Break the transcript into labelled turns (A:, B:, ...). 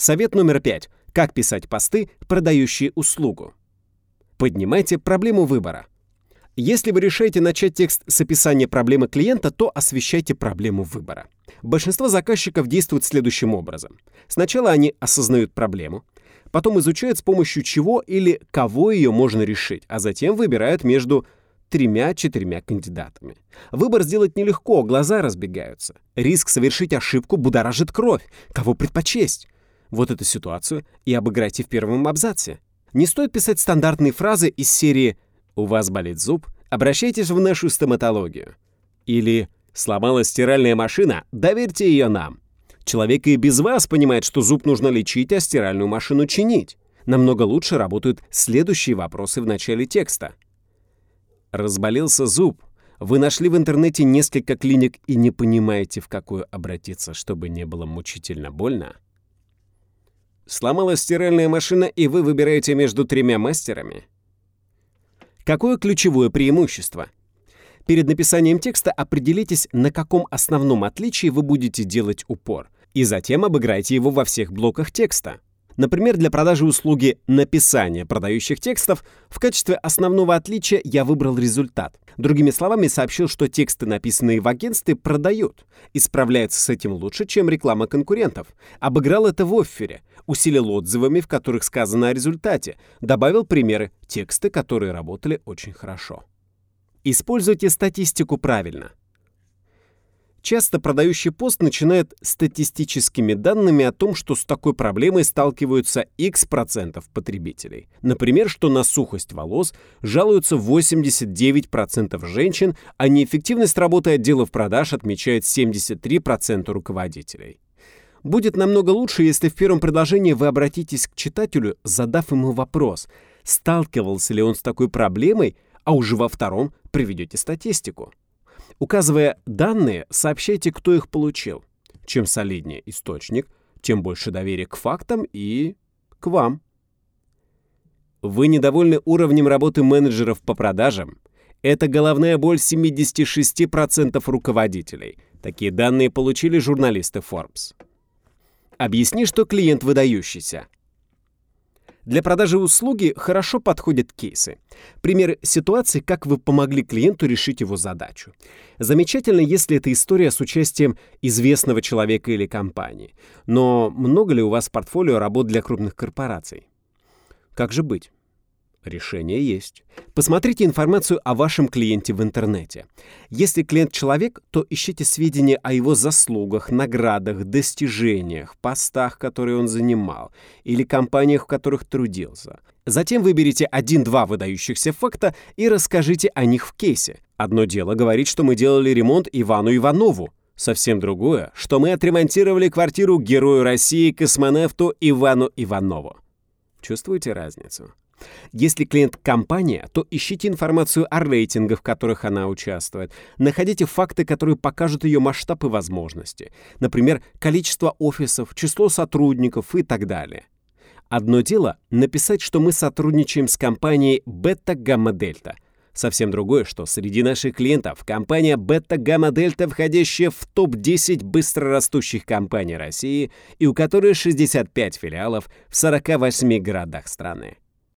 A: Совет номер пять. Как писать посты, продающие услугу. Поднимайте проблему выбора. Если вы решаете начать текст с описания проблемы клиента, то освещайте проблему выбора. Большинство заказчиков действуют следующим образом. Сначала они осознают проблему, потом изучают с помощью чего или кого ее можно решить, а затем выбирают между тремя-четырьмя кандидатами. Выбор сделать нелегко, глаза разбегаются. Риск совершить ошибку будоражит кровь. Кого предпочесть? Вот эту ситуацию и обыграйте в первом абзаце. Не стоит писать стандартные фразы из серии «У вас болит зуб? Обращайтесь в нашу стоматологию». Или «Сломалась стиральная машина? Доверьте ее нам». Человек и без вас понимает, что зуб нужно лечить, а стиральную машину чинить. Намного лучше работают следующие вопросы в начале текста. Разболелся зуб. Вы нашли в интернете несколько клиник и не понимаете, в какую обратиться, чтобы не было мучительно больно? Сломалась стиральная машина, и вы выбираете между тремя мастерами? Какое ключевое преимущество? Перед написанием текста определитесь, на каком основном отличии вы будете делать упор, и затем обыграйте его во всех блоках текста. Например, для продажи услуги написания продающих текстов в качестве основного отличия я выбрал результат. Другими словами, сообщил, что тексты, написанные в агентстве, продают и справляются с этим лучше, чем реклама конкурентов. Обыграл это в оффере, усилил отзывами, в которых сказано о результате, добавил примеры, тексты, которые работали очень хорошо. Используйте статистику правильно. Часто продающий пост начинает статистическими данными о том, что с такой проблемой сталкиваются X процентов потребителей. Например, что на сухость волос жалуются 89% женщин, а неэффективность работы отделов продаж отмечает 73% руководителей. Будет намного лучше, если в первом предложении вы обратитесь к читателю, задав ему вопрос, сталкивался ли он с такой проблемой, а уже во втором приведете статистику. Указывая данные, сообщайте, кто их получил. Чем солиднее источник, тем больше доверия к фактам и к вам. Вы недовольны уровнем работы менеджеров по продажам? Это головная боль 76% руководителей. Такие данные получили журналисты Forbes. Объясни, что клиент выдающийся. Для продажи услуги хорошо подходят кейсы. Примеры ситуации, как вы помогли клиенту решить его задачу. Замечательно, если это история с участием известного человека или компании. Но много ли у вас в портфолио работ для крупных корпораций? Как же быть? Решение есть. Посмотрите информацию о вашем клиенте в интернете. Если клиент человек, то ищите сведения о его заслугах, наградах, достижениях, постах, которые он занимал, или компаниях, в которых трудился. Затем выберите один-два выдающихся факта и расскажите о них в кейсе. Одно дело говорить, что мы делали ремонт Ивану Иванову. Совсем другое, что мы отремонтировали квартиру герою России космонавту Ивану Иванову. Чувствуете разницу? Если клиент — компания, то ищите информацию о рейтингах, в которых она участвует. Находите факты, которые покажут ее масштаб и возможности. Например, количество офисов, число сотрудников и так далее. Одно дело — написать, что мы сотрудничаем с компанией Бета-Гамма-Дельта. Совсем другое, что среди наших клиентов компания Бета-Гамма-Дельта, входящая в топ-10 быстрорастущих компаний России и у которой 65 филиалов в 48 городах страны.